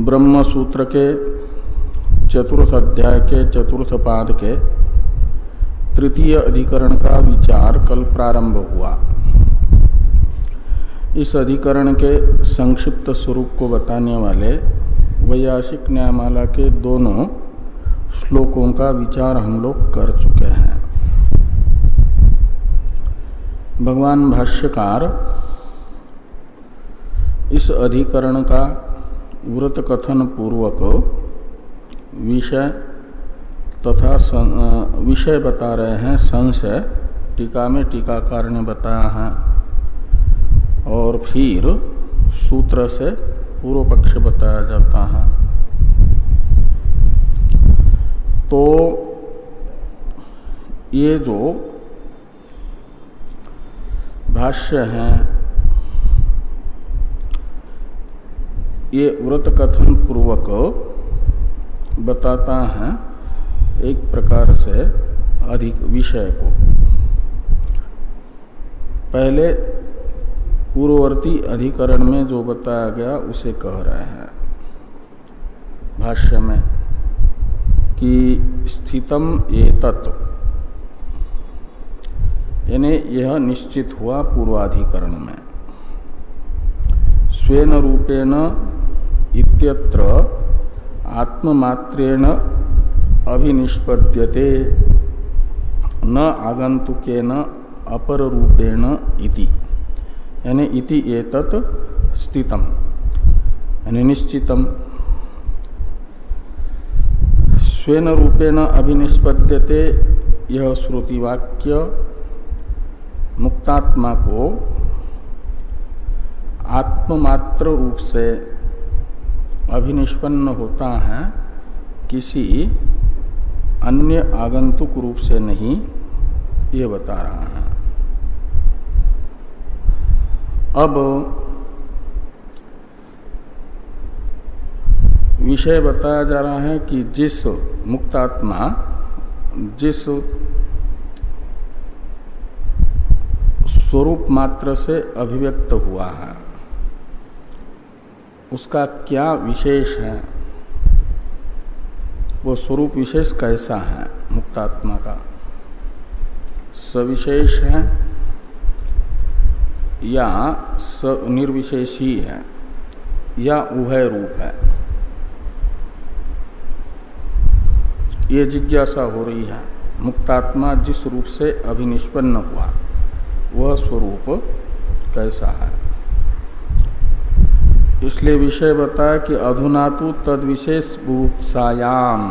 ब्रह्म सूत्र के चतुर्थ अध्याय के चतुर्थ पाद के तृतीय अधिकरण का विचार कल प्रारंभ हुआ। इस अधिकरण के संक्षिप्त स्वरूप को बताने वाले वैयासिक न्यायमाला के दोनों श्लोकों का विचार हम लोग कर चुके हैं। भगवान भाष्यकार इस अधिकरण का व्रत कथन पूर्वक विषय तथा विषय बता रहे हैं, संशय, टीका में टीकाकार ने बताया है। और फिर सूत्र से पूर्व पक्ष बताया जाता है। तो ये जो भाष्य हैं ये व्रत कथन पूर्वक बताता है एक प्रकार से अधिक विषय को। पहले पूर्ववर्ती अधिकरण में जो बताया गया, उसे कह रहे हैं। भाष्य में, कि स्थितम ये तत्व यानी यह निश्चित हुआ पूर्वाधिकरण में। स्वेन रूपेण इत्यत्र आत्ममात्रेण अभिनिष्पद्यते। न आगंतुकेन अपर रूपेण इति। यानी इति एतत् स्थितम। यानी निश्चितम। स्वेन रूपेण अभिनिष्पद्यते यह श्रुतिवाक्य मुक्तात्मा को आत्ममात्र रूप से अभिनिष्पन्न होता है, किसी अन्य आगंतुक रूप से नहीं, ये बता रहा है। अब विषय बताया जा रहा है कि जिस मुक्तात्मा, जिस स्वरूप मात्र से अभिव्यक्त हुआ है उसका क्या विशेष है? वो स्वरूप विशेष कैसा है मुक्तात्मा का? सविशेष है या स निर्विशेषी है या उभय रूप है? ये जिज्ञासा हो रही है। मुक्तात्मा जिस रूप से अभिनिष्पन्न हुआ, वह स्वरूप कैसा है? इसलिए विषय बताया कि अधुना तो तद विशेष बुभुत्सायाम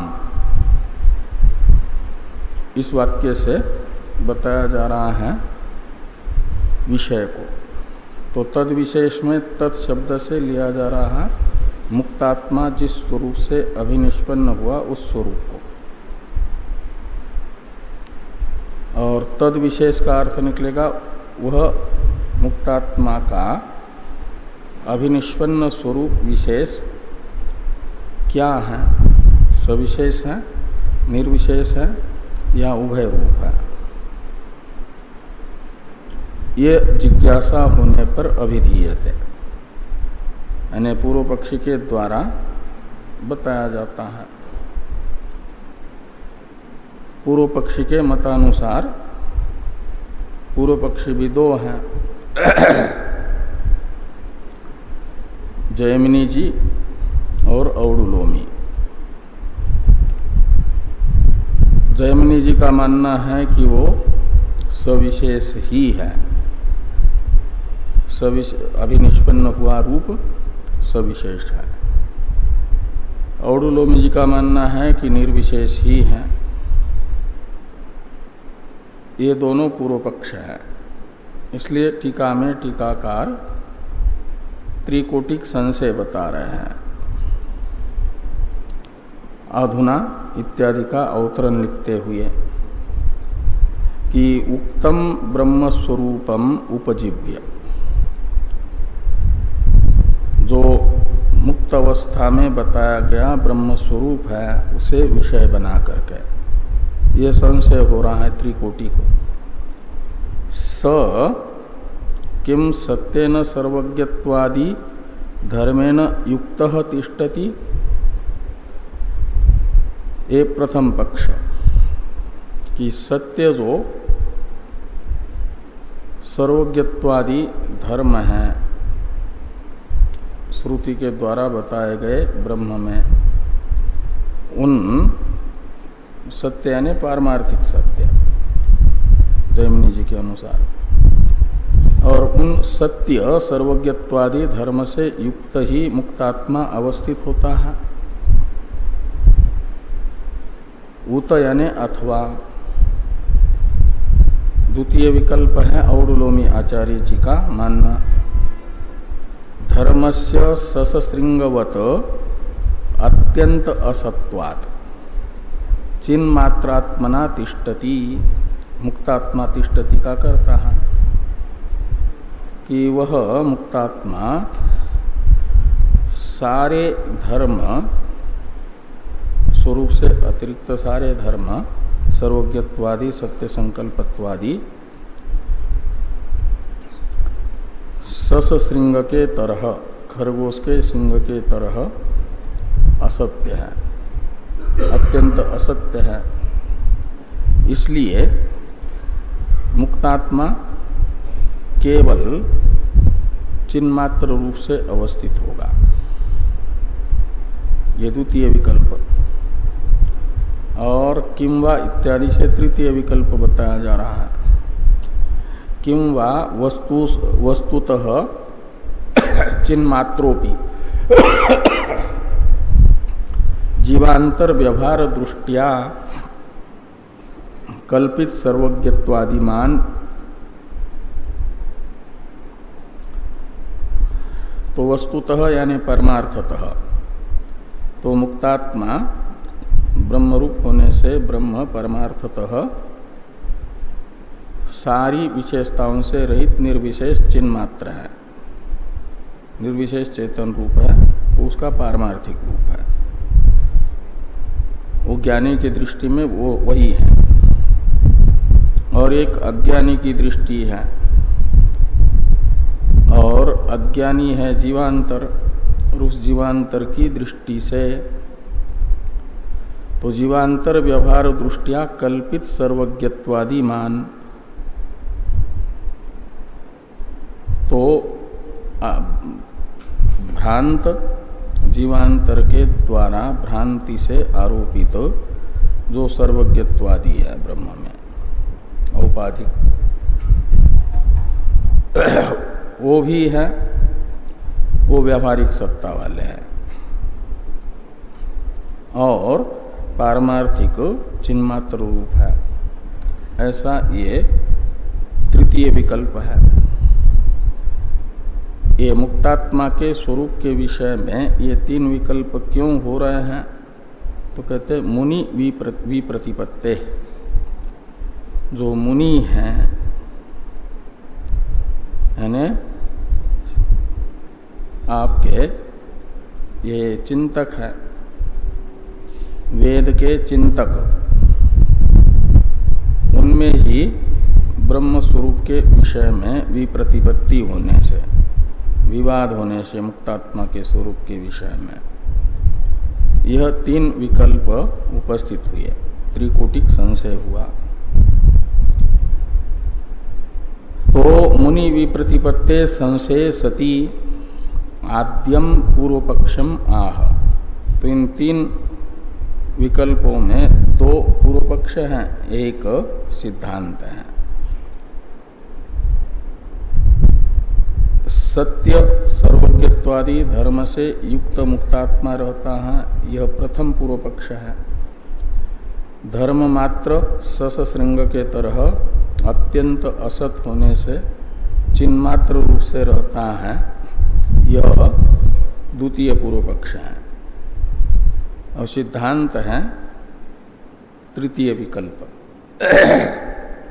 इस वाक्य से बताया जा रहा है विषय को। तो तद विशेष में तत् शब्द से लिया जा रहा है मुक्तात्मा जिस स्वरूप से अभिनिष्पन्न हुआ उस स्वरूप को। और तद विशेष का अर्थ निकलेगा वह मुक्तात्मा का अभिनिष्पन्न स्वरूप विशेष क्या है? सविशेष है? निर्विशेष है? या उभय रूप है? ये जिज्ञासा होने पर अभिधीयते यानी पूर्व पक्षी के द्वारा बताया जाता है। पूर्व पक्षी के मतानुसार पूर्व पक्षी भी दो हैं। जयमिनी जी और औडुलोमी। जयमिनी जी का मानना है कि वो सविशेष ही है। अभिनिष्पन्न हुआ रूप सविशेष है। औडुलोमी जी का मानना है कि निर्विशेष ही है। ये दोनों पूर्व पक्ष है। इसलिए टीका में टीकाकार त्रिकोटिक संशय बता रहे हैं। अधुना इत्यादि का अवतरण लिखते हुए कि उक्तम ब्रह्म स्वरूपम उपजीव्य। जो मुक्त अवस्था में बताया गया ब्रह्म स्वरूप है, उसे विषय बना करके। ये संशय हो रहा है त्रिकोटि को। स किम सत्यन सर्वज्ञत्वादि धर्मेण युक्त तिष्ठति? ये प्रथम पक्ष। कि सत्य जो सर्वज्ञत्वादि धर्म है, श्रुति के द्वारा बताए गए ब्रह्म में, उन सत्य यानी पारमार्थिक सत्य जयमिनी जी के अनुसार। और उन सत्य सर्वज्ञत्वादि धर्म से युक्त ही मुक्तात्मा अवस्थित होता है। उत यानी अथवा द्वितीय विकल्प है औडुलोमी आचार्य जी का मानना। धर्मस्य ससृंगवत अत्यंत असत्वात्। चिन्मात्रात्मना तिष्ठति, मुक्तात्मा तिष्ठति का करता है। कि वह मुक्तात्मा, सारे धर्म, स्वरूप से अतिरिक्त सारे धर्म, सर्वज्ञत्वादि सत्य संकल्पत्वादि सस श्रृंग के तरह खरगोश के सिंह के तरह असत्य है, अत्यंत असत्य है। इसलिए मुक्तात्मा केवल चिन्मात्र रूप से अवस्थित होगा। ये द्वितीय विकल्प। और किम्वा इत्यादि से तृतीय विकल्प बताया जा रहा है। किम्वा वस्तु, वस्तुतः चिन्मात्रोपी। जीवांतर व्यवहार दृष्टिया कल्पित सर्वज्ञत्वादिमान तो वस्तुतः यानी परमार्थतः। तो मुक्तात्मा ब्रह्मरूप होने से ब्रह्म परमार्थतः सारी विशेषताओं से रहित निर्विशेष चिन्ह मात्र है। निर्विशेष चेतन रूप है उसका पारमार्थिक रूप है। वो ज्ञानी की दृष्टि में वो वही है। और एक अज्ञानी की दृष्टि है। और अज्ञानी है जीवांतर और उस जीवांतर की दृष्टि से। तो जीवांतर व्यवहार दृष्टिया कल्पित सर्वज्ञत्वादि मान तो भ्रांत जीवांतर के द्वारा भ्रांति से आरोपित तो जो सर्वज्ञत्वादी है ब्रह्म में, औपाधिक। वो भी है, वो व्यावहारिक सत्ता वाले हैं। और पारमार्थिक चिन्मात्र रूप है। ऐसा ये तृतीय विकल्प है। ये मुक्तात्मा के स्वरूप के विषय में ये तीन विकल्प क्यों हो रहे हैं? तो कहते मुनि विप्रतिपत्ते। जो मुनि हैं, यानी आपके ये चिंतक है। वेद के चिंतक। उनमें ही ब्रह्म स्वरूप के विषय में विप्रतिपत्ति होने से, विवाद होने से, मुक्तात्मा के स्वरूप के विषय में यह तीन विकल्प उपस्थित हुए। त्रिकोटिक संशय हुआ। तो मुनि विप्रतिपत्ते संशय सती आद्यम पूर्व पक्षम आह। तो इन तीन विकल्पों में दो पूर्व पक्ष हैं, एक सिद्धांत है। सत्य सर्वज्ञत्वादि धर्म से युक्त मुक्तात्मा रहता है, यह प्रथम पूर्व पक्ष है। धर्म मात्र सस श्रृंग के तरह अत्यंत असत होने से, चिन्मात्र रूप से रहता है यह द्वितीय पूर्व पक्ष है। और सिद्धांत है तृतीय विकल्प।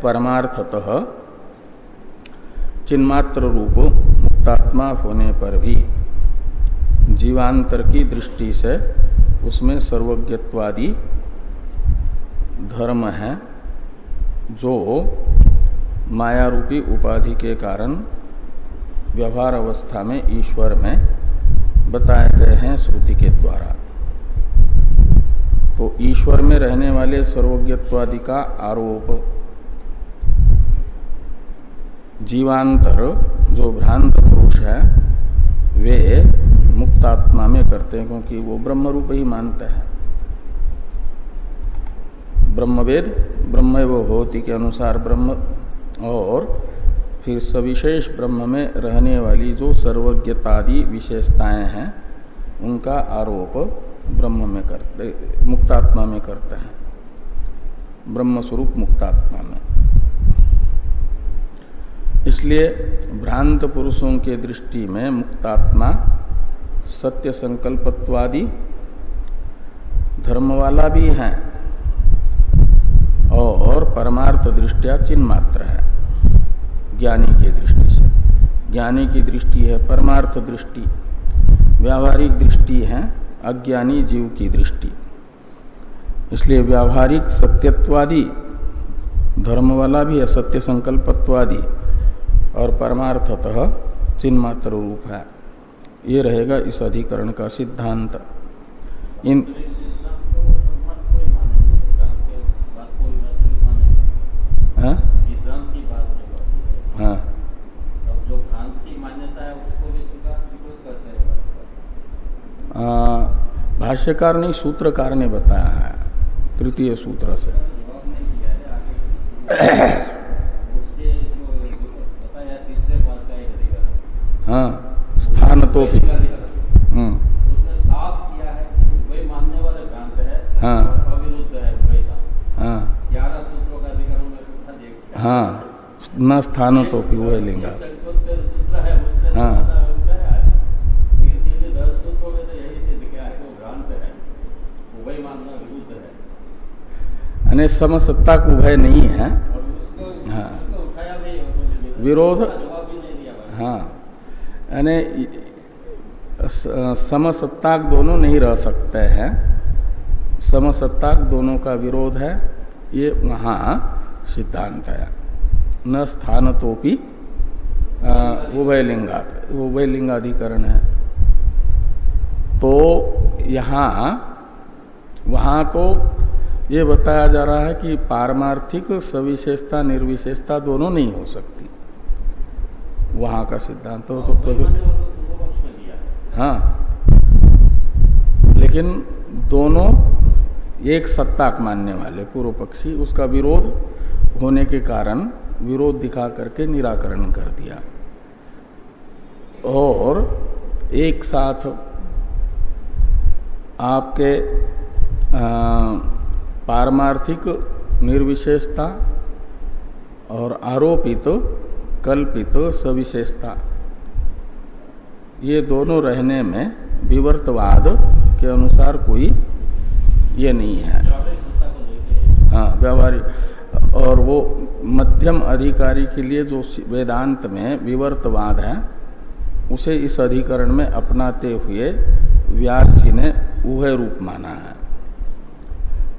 परमार्थतः चिन्मात्र रूप मुक्तात्मा होने पर भी जीवांतर की दृष्टि से उसमें सर्वज्ञत्वादि धर्म है जो माया रूपी उपाधि के कारण व्यवहार अवस्था में, ईश्वर में बताए गए हैं श्रुति के द्वारा। तो ईश्वर में रहने वाले सर्वज्ञत्वादि का आरोप, जीवांतर, जो भ्रांत पुरुष है, वे मुक्तात्मा में करते हैं, क्योंकि वो ब्रह्म रूप ही मानते हैं। ब्रह्मवेद, ब्रह्म वो होती के अनुसार ब्रह्म और फिर सविशेष ब्रह्म में रहने वाली जो सर्वज्ञतादि विशेषताएँ हैं, उनका आरोप ब्रह्म में करते मुक्तात्मा में करते हैं। ब्रह्म स्वरूप मुक्तात्मा में। इसलिए भ्रांत पुरुषों के दृष्टि में मुक्तात्मा सत्य संकल्पत्वादि धर्म वाला भी है और परमार्थ दृष्टिया चिन्ह मात्र है। ज्ञानी की दृष्टि से। ज्ञानी की दृष्टि है परमार्थ दृष्टि। व्यावहारिक दृष्टि है अज्ञानी जीव की दृष्टि। इसलिए व्यावहारिक सत्यत्वादि, धर्म वाला भी है, सत्य संकल्पत्वादि, और परमार्थतः चिन्ह मात्र रूप है। ये रहेगा इस अधिकरण का सिद्धांत। इन हाँ? हाँ। भाष्यकार ने सूत्रकार ने बताया है तृतीय सूत्र से। हाँ स्थान तो भी। हम्म। हाँ हाँ हाँ। न स्थान तो भी वह लेंगे। हाँ। यानी समसत्ता को उभय नहीं है। हाँ। विरोध। हाँ। यानी समसत्ताक दोनों नहीं रह सकते हैं। समसत्ताक दोनों का विरोध है। ये वहाँ सिद्धांत है। न स्थान तो भी उभयलिंगा उभयलिंगाधिकरण है। तो यहाँ, वहाँ तो ये बताया जा रहा है कि पारमार्थिक सविशेषता, निर्विशेषता दोनों नहीं हो सकती। वहाँ का सिद्धांत हो तो हाँ। लेकिन दोनों एक सत्ताक मानने वाले पूर्व पक्षी उसका विरोध होने के कारण विरोध दिखा करके निराकरण कर दिया। और एक साथ आपके पारमार्थिक निर्विशेषता और आरोपित तो कल्पित सविशेषता ये दोनों रहने में विवर्तवाद के अनुसार कोई ये नहीं है। हाँ व्यावहारिक। और वो मध्यम अधिकारी के लिए जो वेदांत में विवर्तवाद है, उसे इस अधिकरण में अपनाते हुए व्यास जी ने वह रूप माना है।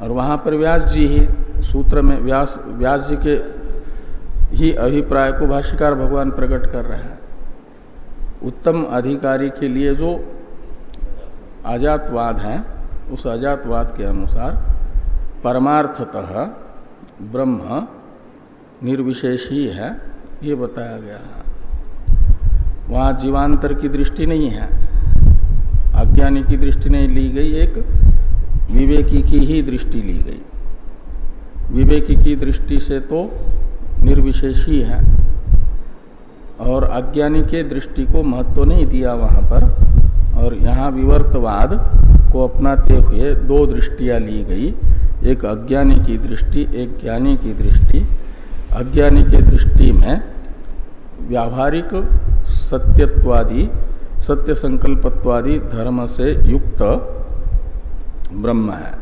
और वहाँ पर व्यास जी ही सूत्र में व्यास व्यास जी के ही अभिप्राय को भाष्यकार भगवान प्रकट कर रहे हैं। उत्तम अधिकारी के लिए जो अजातवाद है, उस अजातवाद के अनुसार परमार्थतः ब्रह्म निर्विशेष ही है ये बताया गया है। वहाँ जीवांतर की दृष्टि नहीं है, अज्ञानी की दृष्टि नहीं ली गई, एक विवेकी की ही दृष्टि ली गई। विवेकी की दृष्टि से तो निर्विशेष ही है, और अज्ञानी के दृष्टि को महत्व नहीं दिया वहाँ पर, और यहाँ विवर्तवाद को अपनाते हुए दो दृष्टियाँ ली गई, एक अज्ञानी की दृष्टि, एक ज्ञानी की दृष्टि। अज्ञानी के दृष्टि में व्यावहारिक सत्यत्वादि सत्य संकल्पत्वादि धर्म से युक्त ब्रह्म है।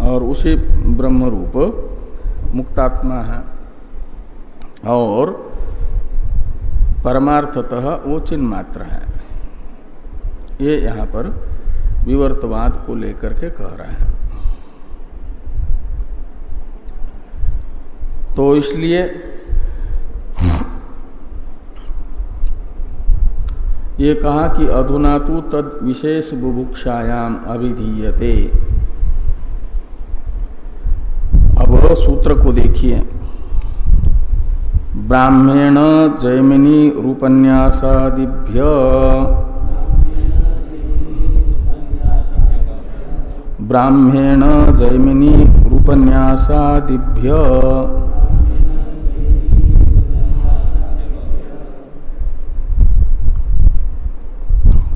और उसी ब्रह्म रूप मुक्तात्मा है। और परमार्थतः वो चिन्ह मात्र है। ये यहाँ पर विवर्तवाद को लेकर के कह रहे हैं। तो इसलिए ये कहा कि अधुना तो तद विशेष बुभुक्षायाम अभिधीयते। अब सूत्र को देखिए। ब्राह्मण जैमिनी रूपन्यासादिभ्य। ब्राह्मण जैमिनी रूपन्यासादिभ्य।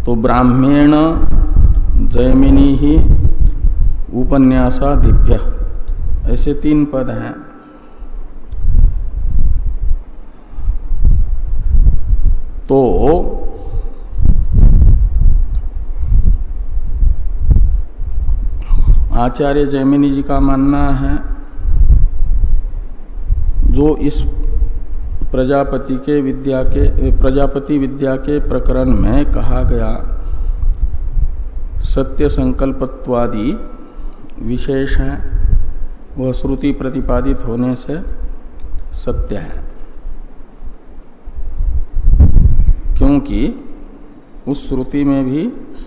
तो ब्राह्मण जैमिनी ही उपन्यासादिभ्य। ऐसे तीन पद हैं। तो आचार्य जैमिनी जी का मानना है, जो इस प्रजापति के विद्या के, प्रजापति विद्या के प्रकरण में कहा गया, सत्य संकल्पत्वादि विशेष है, वह श्रुति प्रतिपादित होने से सत्य है। क्योंकि उस श्रुति में भी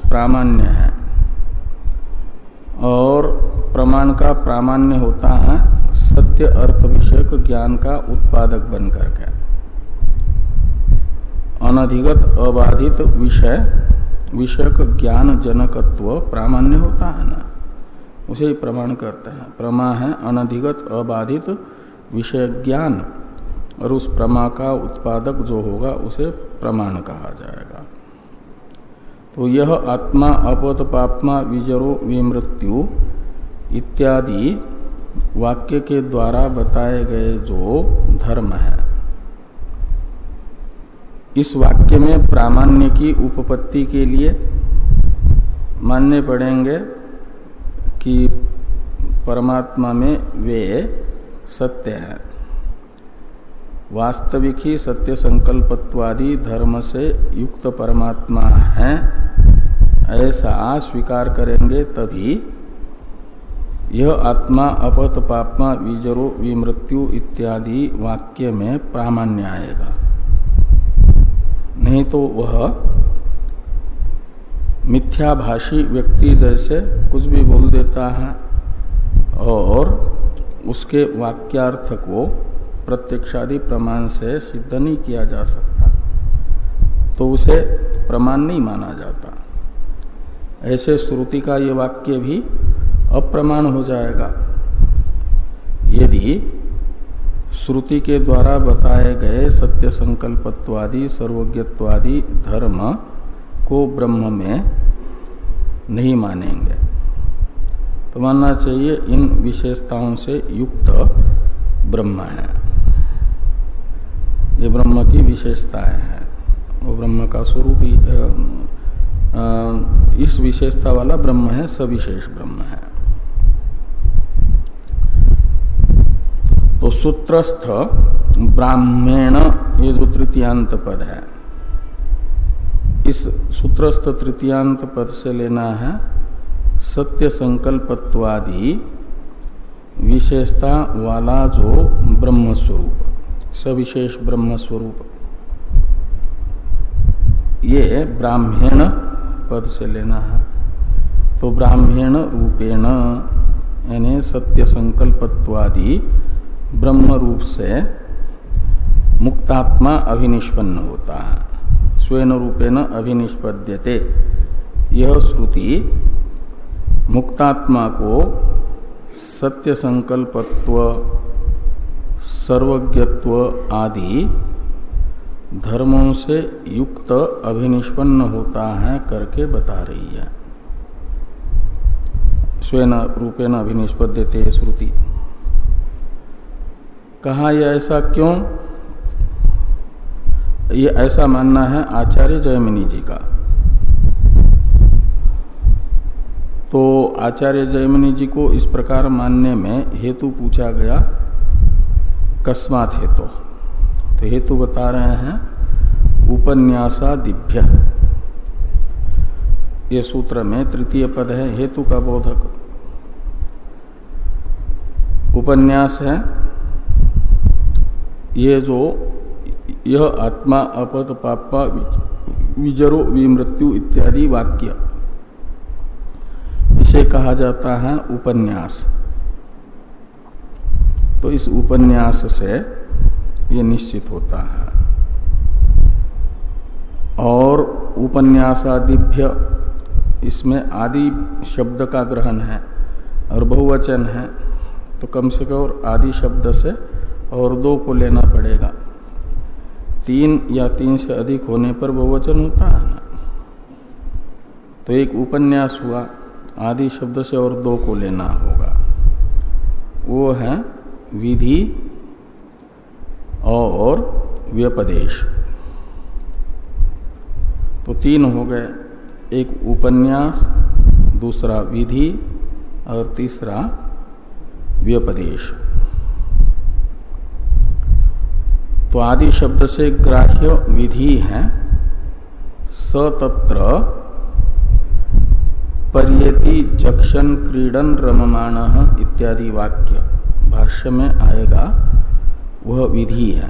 प्रामाण्य है और प्रमाण का प्रामाण्य होता है सत्य अर्थ विषयक ज्ञान का उत्पादक बन करके अनधिगत, अबाधित विषय, विषयक ज्ञान जनकत्व प्रामाण्य होता है ना? उसे ही प्रमाण करते हैं। प्रमा है अनधिगत, अबाधित विषय ज्ञान, और उस प्रमा का उत्पादक जो होगा उसे प्रमाण कहा जाएगा। तो यह आत्मा अपत पापमा विजरो, विमृत्यु इत्यादि वाक्य के द्वारा बताए गए जो धर्म है, इस वाक्य में प्रामाण्य की उपपत्ति के लिए मानने पड़ेंगे कि परमात्मा में वे सत्य है। वास्तविक ही सत्य संकल्पत्वादि धर्म से युक्त परमात्मा है, ऐसा स्वीकार करेंगे तभी यह आत्मा, अपत, पापमा, विजरो, विमृत्यु इत्यादि वाक्य में प्रामाण्य आएगा। नहीं तो वह मिथ्याभाषी व्यक्ति जैसे कुछ भी बोल देता है और उसके वाक्यार्थ को प्रत्यक्षादि प्रमाण से सिद्ध नहीं किया जा सकता तो उसे प्रमाण नहीं माना जाता। ऐसे श्रुति का ये वाक्य भी अप्रमाण हो जाएगा। यदि श्रुति के द्वारा बताए गए सत्य संकल्पत्वादि, सर्वज्ञत्वादि धर्म को ब्रह्म में नहीं मानेंगे तो मानना चाहिए इन विशेषताओं से युक्त ब्रह्म है। ये ब्रह्म की विशेषताएँ हैं। वो ब्रह्म का स्वरूप इस विशेषता वाला ब्रह्म है, सविशेष ब्रह्म है। तो सूत्रस्थ ब्राह्मण, ये जो तृतीयांत पद है, इस सूत्रस्थ तृतीयांत पद से लेना है सत्य संकल्पत्वादि विशेषता वाला जो ब्रह्म स्वरूप सविशेष ब्रह्म स्वरूप ये ब्राह्मण पद से लेना है। तो ब्राह्मण रूपेण, यानी सत्य संकल्पत्वादि ब्रह्म रूप से मुक्तात्मा अभिनिष्पन्न होता। है स्वयं रूपेण अभिनिष्पद्यते। यह श्रुति मुक्तात्मा को सत्य संकल्पत्व सर्वज्ञत्व आदि धर्मों से युक्त अभिनिष्पन्न होता है करके बता रही है। स्वयं रूपेण अभिनिष्पद्यते श्रुति। कहा यह ऐसा क्यों? ये ऐसा मानना है आचार्य जयमिनी जी का। तो आचार्य जयमिनी जी को इस प्रकार मानने में हेतु पूछा गया, कस्मात हेतु। तो हेतु बता रहे हैं उपन्यासा दिभ्य ये सूत्र में तृतीय पद है, हेतु का बोधक। उपन्यास है ये जो यह आत्मा अपत पापा, विजरो, विमृत्यु इत्यादि वाक्य। इसे कहा जाता है उपन्यास। तो इस उपन्यास से ये निश्चित होता है। और उपन्यासादिभ्य इसमें आदि शब्द का ग्रहण है और बहुवचन है। तो कम से कम आदि शब्द से और दो को लेना पड़ेगा। तीन या तीन से अधिक होने पर बहुवचन होता है। ना तो एक उपन्यास हुआ, आदि शब्द से और दो को लेना होगा। वो है विधि और व्यपदेश। तो तीन हो गए, एक उपन्यास, दूसरा विधि और तीसरा व्यपदेश। तो आदि शब्द से ग्राह्य विधि है। सतत्र परियति जक्षण क्रीडन रममाण इत्यादि वाक्य भाष्य में आएगा, वह विधि है।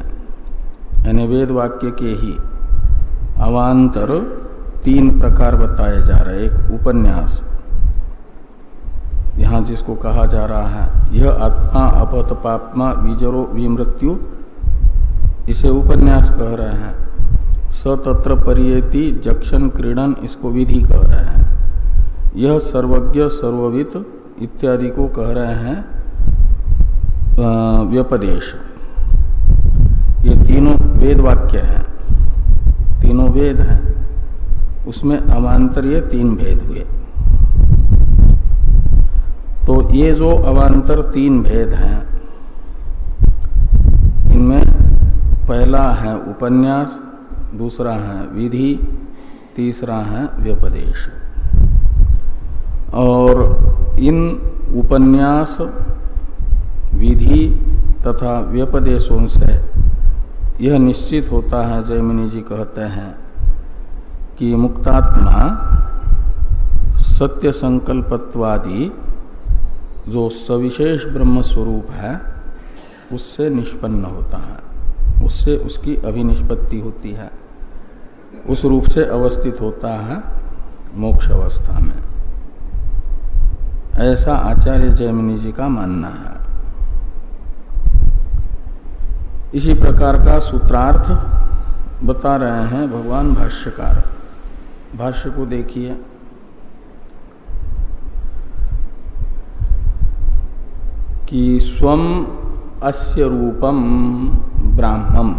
यानी वेद वाक्य के ही अवान्तर तीन प्रकार बताए जा रहे, एक उपन्यास। यहाँ जिसको कहा जा रहा है, यह आत्मा अपत पापमा विजरो, विमृत्यु इसे उपन्यास कह रहे हैं। सतत्र परियति जक्षण क्रीडन इसको विधि कह रहे हैं। यह सर्वज्ञ, सर्ववित इत्यादि को कह रहे हैं व्यपदेश। ये तीनों वेद वाक्य हैं। तीनों वेद हैं। उसमें अवान्तर ये तीन भेद हुए। तो ये जो अवान्तर तीन भेद हैं, इनमें पहला है उपन्यास, दूसरा है विधि, तीसरा है व्यपदेश। और इन उपन्यास, विधि तथा व्यपदेशों से यह निश्चित होता है जयमिनी जी कहते हैं, कि मुक्तात्मा सत्य संकल्पत्वादि जो सविशेष ब्रह्म स्वरूप है, उससे निष्पन्न होता है। उससे उसकी अभिनिष्पत्ति होती है। उस रूप से अवस्थित होता है मोक्ष अवस्था में। ऐसा आचार्य जयमिनी जी का मानना है। इसी प्रकार का सूत्रार्थ बता रहे हैं भगवान भाष्यकार। भाष्य को देखिए। कि स्वम अस्य रूपम ब्राह्मम।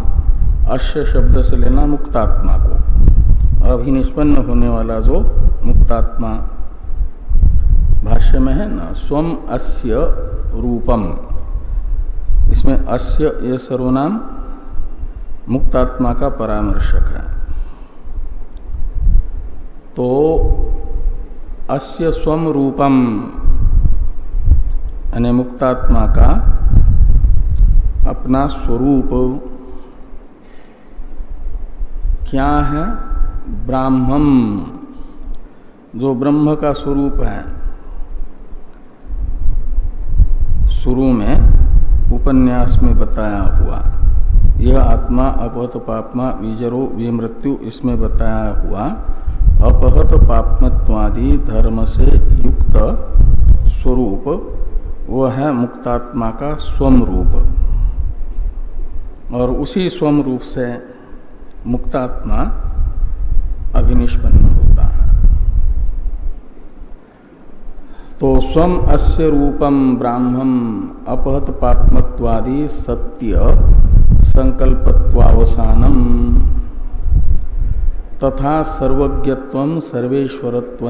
अश्य शब्द से लेना मुक्तात्मा को। अभिनिष्पन्न होने वाला जो मुक्तात्मा भाष्य में है ना स्वम अस्य रूपम। इसमें अस्य ये सर्वनाम मुक्तात्मा का परामर्शक है। तो अस्य स्वम रूपम, यानी मुक्तात्मा का अपना स्वरूप क्या है? ब्राह्मम, जो ब्रह्म का स्वरूप है। शुरू में उपन्यास में बताया हुआ, यह आत्मा अपहत पापमा विजरो विमृत्यु, इसमें बताया हुआ, अपहत पापमत्वादि धर्म से युक्त स्वरूप वह है मुक्तात्मा का स्वम रूप और उसी स्वम रूप से मुक्तात्मा अभिनिष्पन्न होता है। तो स्वम अस्य रूपम ब्राह्मम अपहत पात्मत्वादि सत्य संकल्पत्वावसानम तथा सर्वज्ञत्व सर्वेश्वरत्व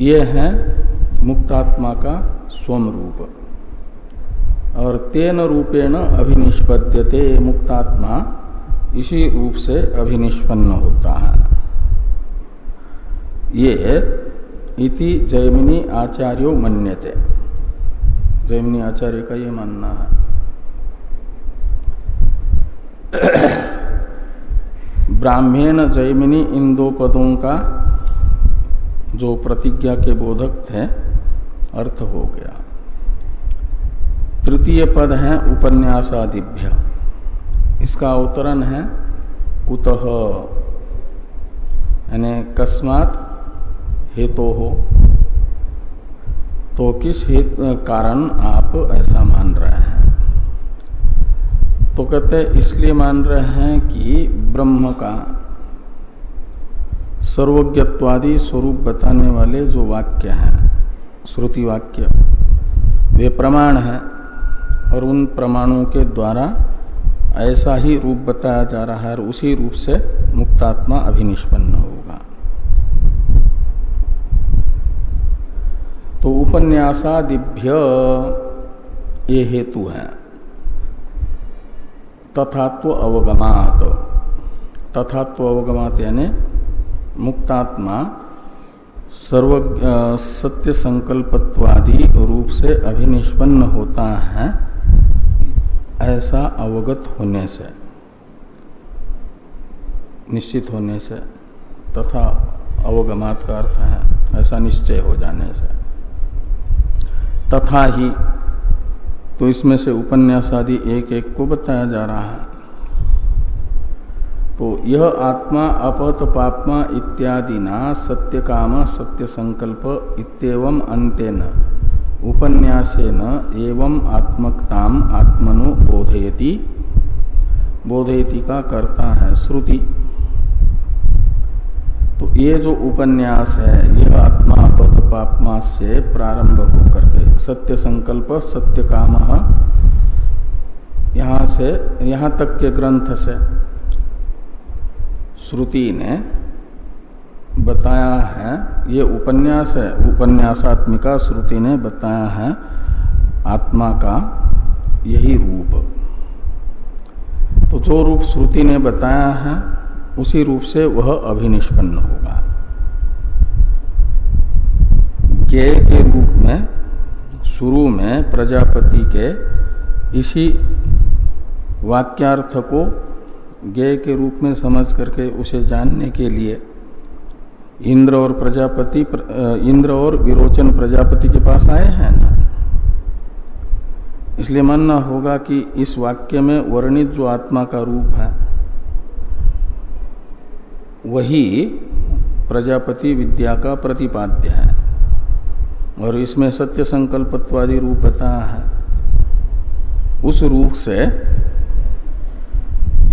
ये है मुक्तात्मा का स्वम रूप। और तेन रूपेण अभिनिष्पद्यते मुक्तात्मा, इसी रूप से अभिनिष्पन्न होता है। ये इति जयमिनी आचार्यो मन्यते। जयमिनी आचार्य का ये मानना है। ब्राह्मण जयमिनी इन दो पदों का जो प्रतिज्ञा के बोधक थे, अर्थ हो गया। तृतीय पद है उपन्यासादिभ्य। इसका अवतरण है कुतः। यानी कस्मात हेतु। हो तो किस हेत, कारण आप ऐसा मान रहे हैं? तो कहते इसलिए मान रहे हैं कि ब्रह्म का सर्वज्ञत्वादी स्वरूप बताने वाले जो वाक्य हैं, श्रुति वाक्य, वे प्रमाण हैं। और उन प्रमाणों के द्वारा ऐसा ही रूप बताया जा रहा है और उसी रूप से मुक्तात्मा अभिनिष्पन्न होगा। तो उपन्यासादिभ्य ये हेतु है। तथात्व अवगमात। तथात्व अवगमात यानी मुक्तात्मा सर्व सत्य संकल्पत्वादि रूप से अभिनिष्पन्न होता है। ऐसा अवगत होने से, निश्चित होने से, तथा अवगमात का अर्थ है, ऐसा निश्चय हो जाने से। तथा ही तो इसमें से उपन्यास आदि एक एक को बताया जा रहा है। तो यह आत्मा अपत पापमा इत्यादि ना सत्य काम सत्य संकल्प इतम अंतेन उपन्यासेन एवं आत्मकताम आत्मनो बोधयति। बोधयति का करता है श्रुति। तो ये जो उपन्यास है यह आत्मा पद पापमा से प्रारंभ होकर के सत्य संकल्प, सत्य काम यहाँ से, यहाँ तक के ग्रंथ से श्रुति ने बताया है, ये उपन्यास है, उपन्यासात्मिका श्रुति ने बताया है, आत्मा का यही रूप। तो जो रूप श्रुति ने बताया है, उसी रूप से वह अभिनिष्पन्न होगा। ज्ञ के रूप में, शुरू में प्रजापति के इसी वाक्यार्थ को ज्ञ के रूप में समझ करके उसे जानने के लिए इंद्र और प्रजापति इंद्र और विरोचन प्रजापति के पास आए हैं ना? इसलिए मानना होगा कि इस वाक्य में वर्णित जो आत्मा का रूप है, वही प्रजापति विद्या का प्रतिपाद्य है। और इसमें सत्य संकल्पत्वादी रूप बताया है। उस रूप से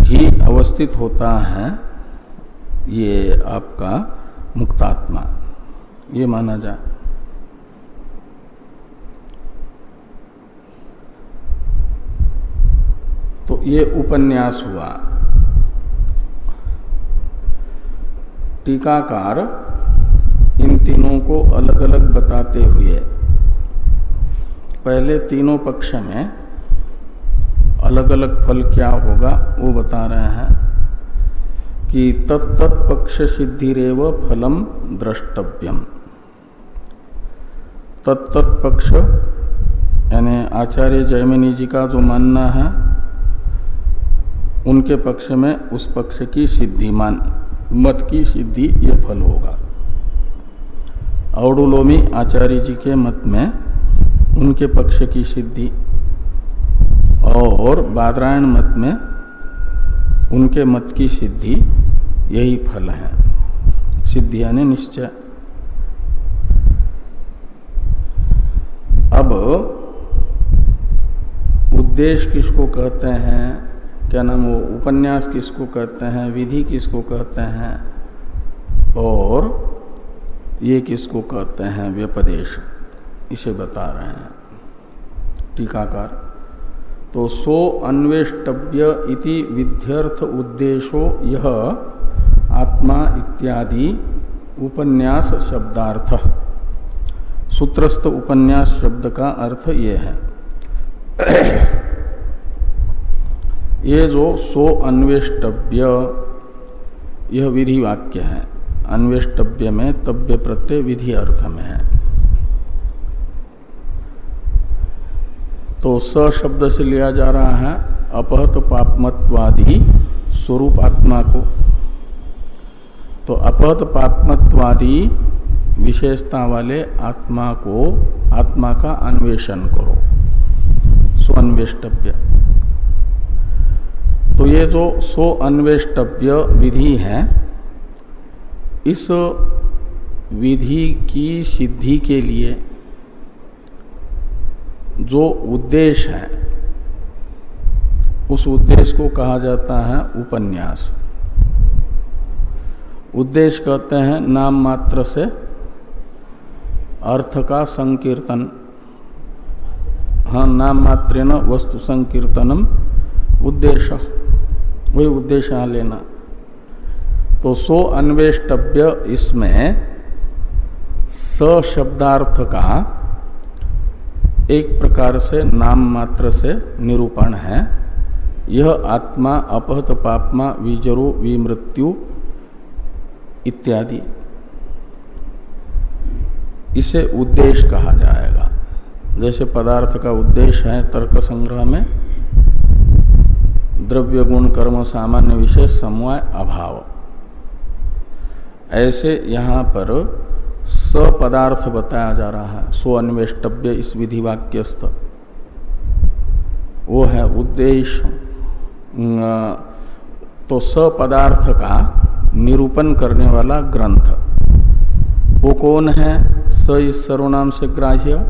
ही अवस्थित होता है ये आपका मुक्तात्मा। ये माना जाए तो ये उपन्यास हुआ। टीकाकार इन तीनों को अलग अलग बताते हुए पहले तीनों पक्ष में अलग अलग फल क्या होगा वो बता रहे हैं। कि तत्त पक्ष सिद्धिरेव फलम द्रष्टव्यम। तत्त पक्ष यानी आचार्य जयमिनी जी का जो मानना है, उनके पक्ष में उस पक्ष की सिद्धि मान, मत की सिद्धि ये फल होगा। औडुलोमी आचार्य जी के मत में उनके पक्ष की सिद्धि और बादरायण मत में उनके मत की सिद्धि यही फल है। सिद्धि यानी निश्चय। अब उद्देश्य किसको कहते हैं? क्या नाम वो उपन्यास किसको कहते हैं? विधि किसको कहते हैं? और ये किसको कहते हैं? व्यपदेश। इसे बता रहे हैं। टीकाकार। तो सो अन्वेष्टव्य इति विध्यर्थ उद्देशो यह आत्मा इत्यादि उपन्यास शब्दार्थ। सूत्रस्थ उपन्यास शब्द का अर्थ ये है। ये जो सो अन्वेष्टव्य, यह विधि वाक्य है। अन्वेष्टव्य में तव्य प्रत्यय विधि अर्थ में है। तो स शब्द से लिया जा रहा है, अपहत पापमत्वादि स्वरूप आत्मा को। तो अपहत पापमत्वादि विशेषता वाले आत्मा को आत्मा का अन्वेषण करो। स्वान्वेष्टव्य। तो ये जो सो अन्वेष्टव्य विधि है, इस विधि की सिद्धि के लिए जो उद्देश्य है, उस उद्देश्य को कहा जाता है उपन्यास। उद्देश्य कहते हैं नाम मात्र से अर्थ का संकीर्तन। हाँ नाम मात्र न, वस्तु संकीर्तनम उद्देश्य। वही उद्देश्य लेना। तो सो अन्वेष्टव्य इसमें स शब्दार्थ का एक प्रकार से नाम मात्र से निरूपण है। यह आत्मा, अपहत पापमा, विजरो, विमृत्यु इत्यादि। इसे उद्देश्य कहा जाएगा। जैसे पदार्थ का उद्देश्य है तर्क संग्रह में, द्रव्य गुण कर्म सामान्य विशेष समवाय अभाव। ऐसे यहाँ पर सपदार्थ बताया जा रहा है सो अन्वेष्टव्य इस विधि वाक्यस्थ। वो है उद्देश्य। तो सपदार्थ का निरूपण करने वाला ग्रंथ। वो कौन है? स इस सर्वनाम से ग्राह्य।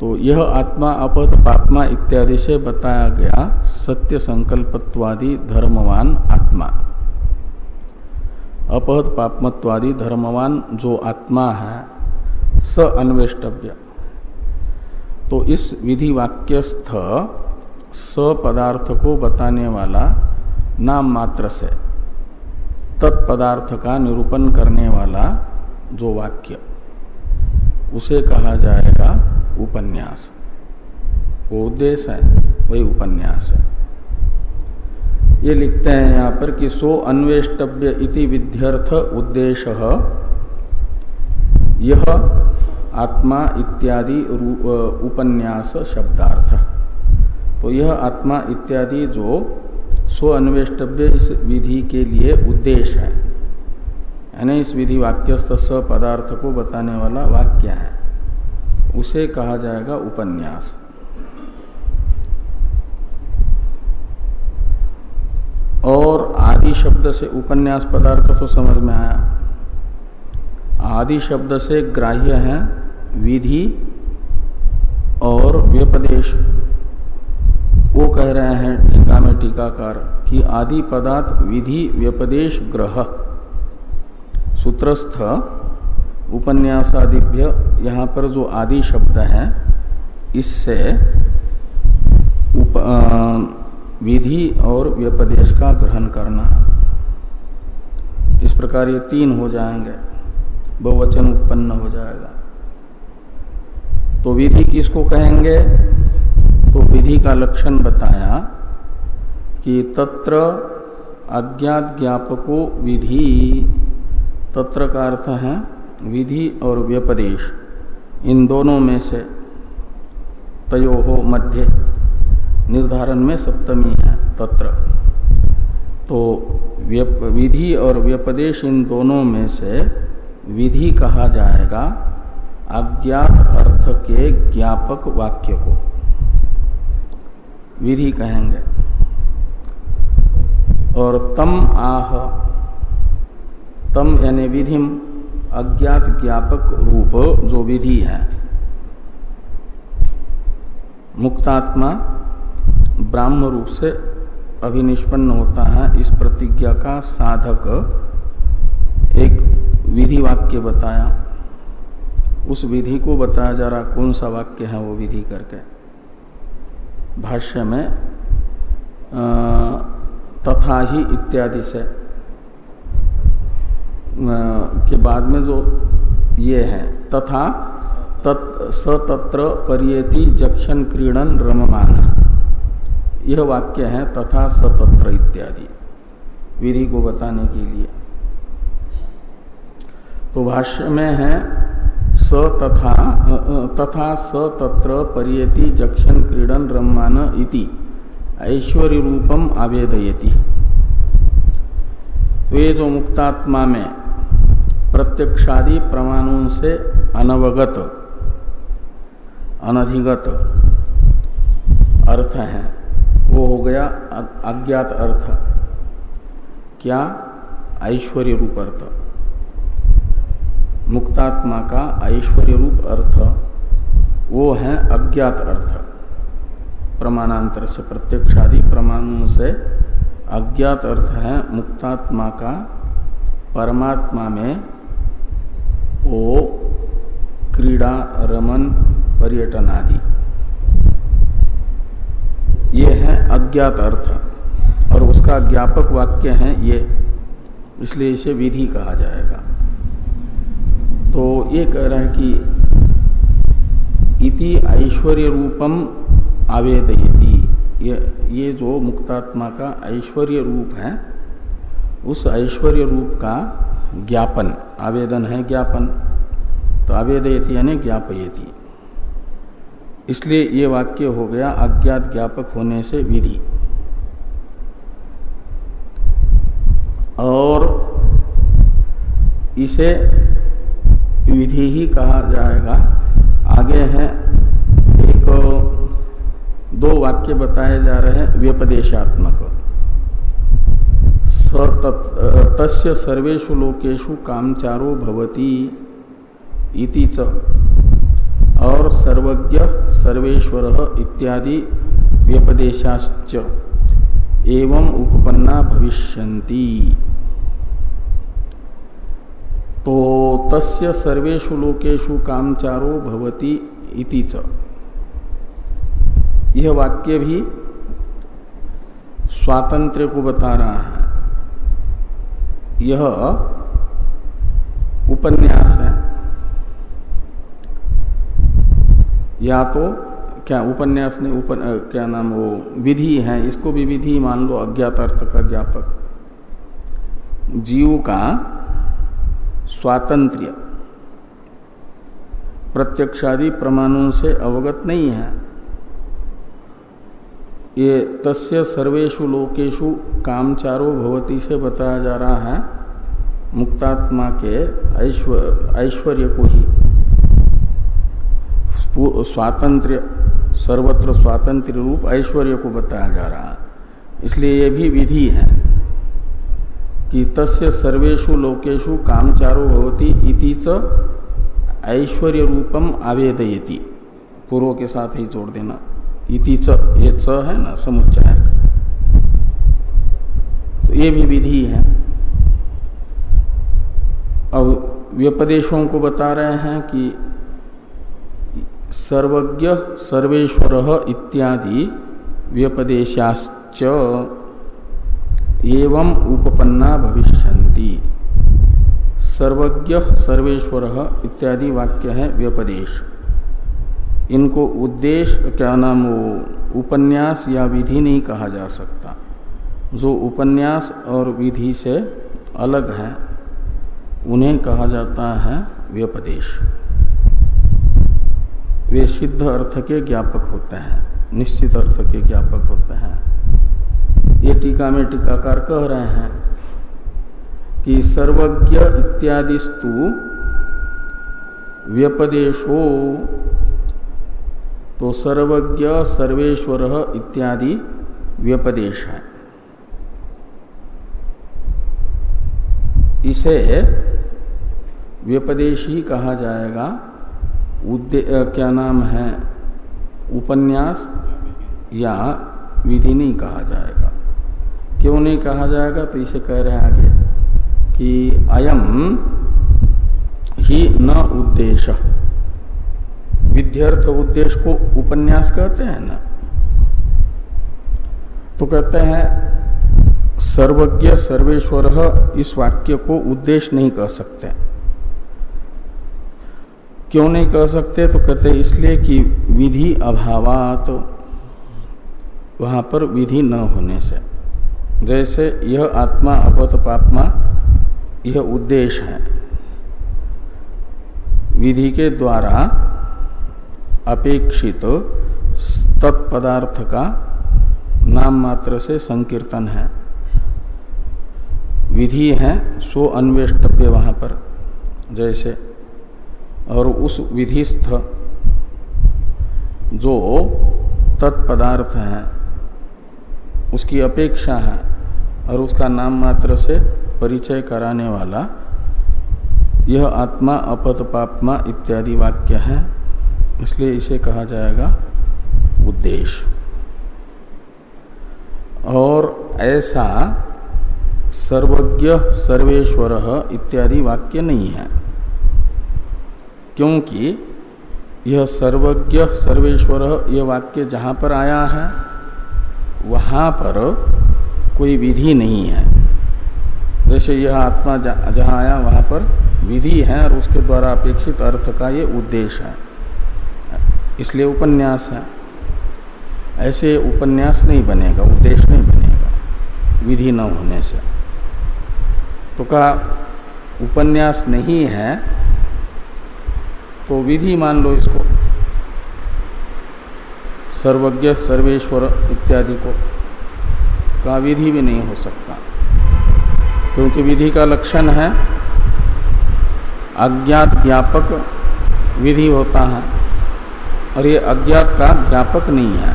तो यह आत्मा, अपद पात्मा इत्यादि से बताया गया सत्य संकल्पत्वादि धर्मवान आत्मा। अपहत पापमत्वादि धर्मवान जो आत्मा है, स अन्वेष्टव्य। तो इस विधि वाक्यस्थ स पदार्थ को बताने वाला नाम मात्र से। तत्पदार्थ का निरूपण करने वाला जो वाक्य, उसे कहा जाएगा उपन्यास। वो उद्देश्य है, वही उपन्यास है। ये लिखते हैं यहाँ पर कि सो अन्वेष्टव्य इति विध्यर्थ उद्देश्य यह आत्मा इत्यादि उपन्यास शब्दार्थ। तो यह आत्मा इत्यादि जो स्व अन्वेष्टव्य इस विधि के लिए उद्देश्य है। यानी इस विधि वाक्यस्थ स पदार्थ को बताने वाला वाक्य है। उसे कहा जाएगा उपन्यास। और आदि शब्द से उपन्यास पदार्थ तो समझ में आया। आदि शब्द से ग्राह्य है विधि और व्यपदेश। वो कह रहे हैं टीका में टीकाकार कि आदि पदार्थ विधि व्यपदेश ग्रह। सूत्रस्थ उपन्यासादिभ्य यहाँ पर जो आदि शब्द है इससे उप, विधि और व्यपदेश का ग्रहण करना। इस प्रकार ये तीन हो जाएँगे बहुवचन उत्पन्न हो जाएगा। तो विधि किसको कहेंगे? विधि का लक्षण बताया कि तत्र अज्ञात ज्ञापको विधि, तत्र का अर्थ है विधि और व्यपदेश। इन दोनों में से तयो हो मध्य, निर्धारण में सप्तमी है तत्र। तो विधि और व्यपदेश इन दोनों में से विधि कहा जाएगा अज्ञात अर्थ के ज्ञापक वाक्य को। विधि कहेंगे। और तम आह, तम यानी विधिम अज्ञात ज्ञापक रूप जो विधि है। मुक्तात्मा ब्राह्म रूप से अभिनिष्पन्न होता है। इस प्रतिज्ञा का साधक एक विधि वाक्य बताया। उस विधि को बताया जा रहा कौन सा वाक्य है वो विधि करके। भाष्य में तथा ही इत्यादि से के बाद में जो ये है, तथा तत्, सतत्र परियति जक्षण क्रीडन रममान। यह वाक्य है, तथा सतत्र इत्यादि, विधि को बताने के लिए। तो भाष्य में है स तथा स तत्र परियति जक्षण क्रीडन रमान इति। ऐश्वर्य रूपम आवेदयति। तो ये जो मुक्तात्मा में प्रत्यक्षादि प्रमाणों से अनवगत, अनधिगत अर्थ है। वो हो गया अज्ञात अर्थ। क्या? ऐश्वर्य रूप अर्थ। मुक्तात्मा का ऐश्वर्य रूप अर्थ, वो है अज्ञात अर्थ। प्रमाणांतर से, प्रत्यक्षादि प्रमाणों से अज्ञात अर्थ है मुक्तात्मा का परमात्मा में वो क्रीड़ा, रमन, पर्यटन आदि। ये है अज्ञात अर्थ, और उसका ज्ञापक वाक्य है ये। इसलिए इसे विधि कहा जाएगा। तो ये कह रहा है कि इति ऐश्वर्य रूपम आवेदयति। ये, ये जो मुक्तात्मा का ऐश्वर्य रूप है उस ऐश्वर्य रूप का ज्ञापन आवेदन है ज्ञापन। तो आवेदयति यानी ज्ञापयति। इसलिए ये वाक्य हो गया अज्ञात ज्ञापक होने से विधि। और इसे विधि ही कहा जाएगा। आगे है, एक दो वाक्य बताए जा रहे हैं, व्यपदेशात्मक। तस्य सर्वेशु लोकेशु कामचारो भवती इति च। और सर्वज्ञ, सर्वेश्वर इत्यादि व्यपदेशाश्च एवं उपपन्ना भविष्यन्ति। तो तस्य सर्वेशु लोकेशु कामचारो भवती इति च। यह वाक्य भी स्वातंत्र को बता रहा है। यह उपन्यास है। या तो क्या उपन्यास ने उपन, क्या नाम वो विधि है इसको भी विधि मान लो अज्ञात अर्थ का ज्ञापक। जीव का स्वातंत्र्य। प्रत्यक्षादि प्रमाणों से अवगत नहीं है। ये तस्य सर्वेशु लोकेशु कामचारो भवती से बताया जा रहा है, मुक्तात्मा के ऐश्वर्य को ही। स्वातंत्र्य, सर्वत्र स्वातंत्र रूप ऐश्वर्य को बताया जा रहा है। इसलिए ये भी विधि है। कि तस्य सर्वेशु लोकेशु कामचारो भवती इति च ऐश्वर्य रूपम आवेदयति। पूर्व के साथ ही जोड़ देना। इति च, ये च है ना समुच्चाय तो ये भी विधि है। अब व्यपदेशों को बता रहे हैं कि सर्वज्ञ सर्वेश्वर इत्यादि व्यपदेशाश्च एवं उपपन्ना भविष्यन्ति। सर्वज्ञ, सर्वेश्वर इत्यादि वाक्य है व्यपदेश। इनको उद्देश्य क्या नाम वो, उपन्यास या विधि नहीं कहा जा सकता। जो उपन्यास और विधि से अलग है, उन्हें कहा जाता है व्यपदेश। वे सिद्ध अर्थ के ज्ञापक होते हैं, निश्चित अर्थ के ज्ञापक होते हैं। ये टीका में टीकाकार कह रहे हैं कि सर्वज्ञ इत्यादि स्तु व्यपदेशो तो सर्वज्ञ सर्वेश्वर इत्यादि व्यपदेश है। इसे व्यपदेश ही कहा जाएगा, उद्दे क्या नाम है, उपन्यास या विधि नहीं कहा जाएगा। क्यों नहीं कहा जाएगा? तो इसे कह रहे हैं आगे कि अयम ही न उद्देश्य। विद्यार्थ उद्देश्य को उपन्यास कहते हैं ना? तो कहते हैं, सर्वज्ञ सर्वेश्वर इस वाक्य को उद्देश्य नहीं कह सकते। क्यों नहीं कह सकते? तो कहते इसलिए कि विधि अभावात तो वहाँ पर विधि न होने से। जैसे यह आत्मा अपत पापमा, यह उद्देश्य है। विधि के द्वारा अपेक्षित तत्पदार्थ का नाम मात्र से संकीर्तन है। विधि है सो अन्वेष्टव्य वहाँ पर, जैसे, और उस विधिस्थ जो तत्पदार्थ है उसकी अपेक्षा है और उसका नाम मात्र से परिचय कराने वाला यह आत्मा, अपत, पापमा इत्यादि वाक्य है। इसलिए इसे कहा जाएगा उद्देश्य और ऐसा सर्वज्ञ, सर्वेश्वर इत्यादि वाक्य नहीं है, क्योंकि यह सर्वज्ञ, सर्वेश्वर यह वाक्य जहाँ पर आया है वहाँ पर कोई विधि नहीं है। जैसे यह आत्मा जहाँ आया, वहाँ पर विधि है और उसके द्वारा अपेक्षित अर्थ का ये उद्देश्य है। इसलिए उपन्यास है। ऐसे उपन्यास नहीं बनेगा, उद्देश्य नहीं बनेगा, विधि न होने से। तो कहा, उपन्यास नहीं है तो विधि मान लो इसको सर्वज्ञ, सर्वेश्वर इत्यादि को का विधि भी नहीं हो सकता। क्योंकि विधि का लक्षण है अज्ञात ज्ञापक विधि होता है, और ये अज्ञात का ज्ञापक नहीं है,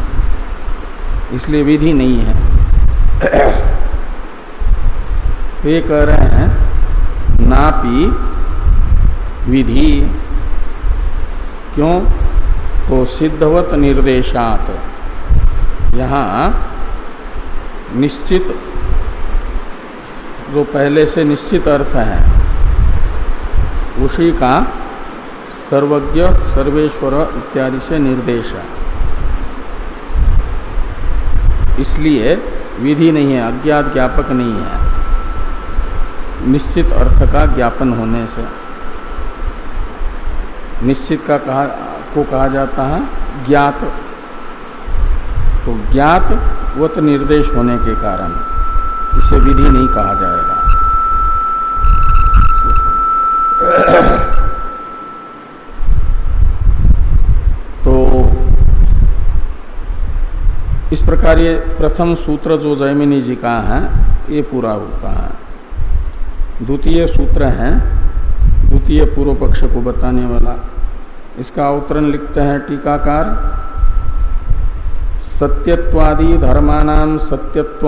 इसलिए विधि नहीं है। तो ये कह रहे हैं, नापी विधि। क्यों? तो सिद्धवत निर्देशात। यहाँ निश्चित, जो पहले से निश्चित अर्थ है, उसी का सर्वज्ञ, सर्वेश्वर इत्यादि से निर्देश है। इसलिए विधि नहीं है, अज्ञात ज्ञापक नहीं है। निश्चित अर्थ का ज्ञापन होने से। निश्चित का कहा को कहा जाता है ज्ञात। तो ज्ञात वत निर्देश होने के कारण इसे विधि नहीं कहा जाएगा। तो इस प्रकार ये प्रथम सूत्र जो जयमिनी जी का है, ये पूरा होता है। द्वितीय सूत्र है, द्वितीय पूर्व पक्ष को बताने वाला इसका अवतरण लिखते हैं टीकाकार। सत्यत्वादि धर्मानाम सत्यत्व,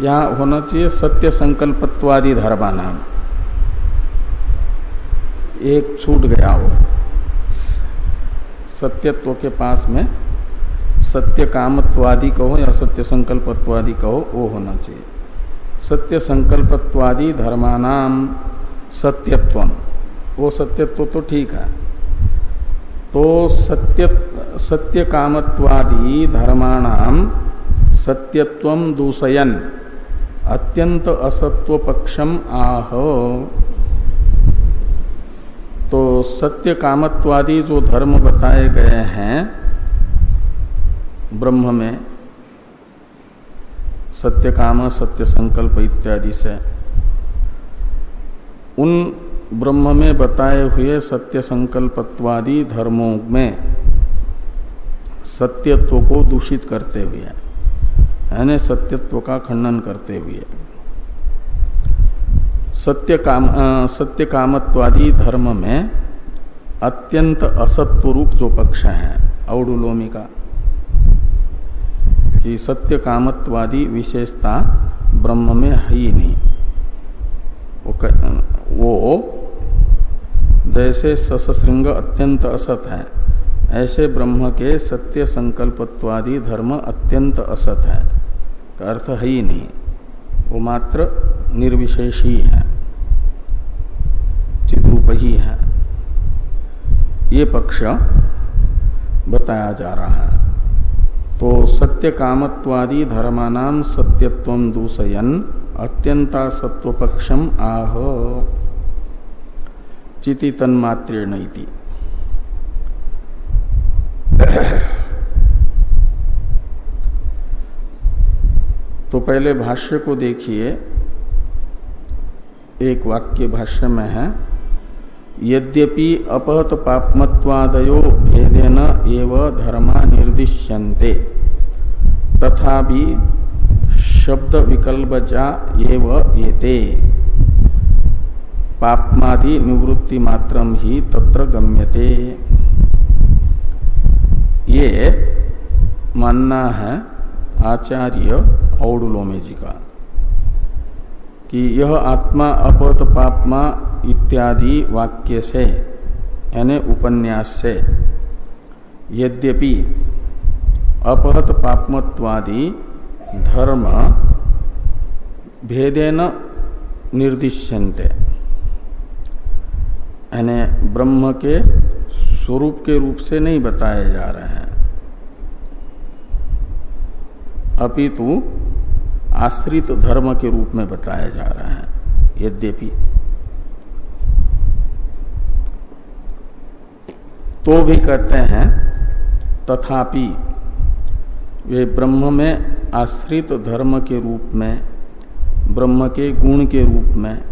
यहाँ होना चाहिए सत्य संकल्पत्वादि धर्मानाम एक छूट गया हो। सत्यत्व के पास में सत्य कामत्वादि कहो या सत्य संकल्पत्वादि कहो, वो होना चाहिए। सत्य संकल्पत्वादि धर्मानाम सत्यत्व। वो सत्यत्व तो ठीक है। तो सत्य सत्य कामत्वादि धर्माणाम सत्यत्व दूषयन, अत्यंत असत्व पक्षम आह। तो सत्य कामत्वादि जो धर्म बताए गए हैं, ब्रह्म में सत्य काम सत्य संकल्प इत्यादि से, उन ब्रह्म में बताए हुए सत्य संकल्पत्वादि धर्मों में सत्यत्व को दूषित करते हुए यानी सत्यत्व का खंडन करते हुए। सत्य काम सत्य कामत्वादि धर्म में अत्यंत असत्व रूप जो पक्ष है औडुलोमी का कि सत्य कामत्वादी विशेषता ब्रह्म में है ही नहीं। वो, वो जैसे ससृंग अत्यंत असत है, ऐसे ब्रह्म के सत्य संकल्पत्वादि धर्म अत्यंत असत है। का अर्थ है ही नहीं, वो मात्र निर्विशेष ही है चिद्रूप ही है। ये पक्ष बताया जा रहा है। तो सत्य कामत्वादि धर्मानाम सत्यत्व दूषयन अत्यंता सत्वपक्षम आह। चिति तन्मात्रेण तो पहले भाष्य को देखिए। एक वाक्य भाष्य में है, यद्यपि अपहत पापमत्वादयो भेदेन एव धर्मा निर्दिश्यन्ते, तथापि शब्द विकल्पजा एव एते। पापमादि निवृत्ति मात्रम ही तत्र गम्यते। ये मानना है आचार्य औडुलोमे जी का कि यह आत्मा, अपत पापमा इत्यादि वाक्य से यानी उपन्यास से यद्यपि अपहत पापमत्वादि धर्म भेदेन निर्दिश्यन्ते। यानी ब्रह्म के स्वरूप के रूप से नहीं बताए जा रहे हैं। अपितु आश्रित धर्म के रूप में बताए जा रहे हैं, यद्यपि। तो भी कहते हैं, तथापि वे ब्रह्म में आश्रित धर्म के रूप में, ब्रह्म के गुण के रूप में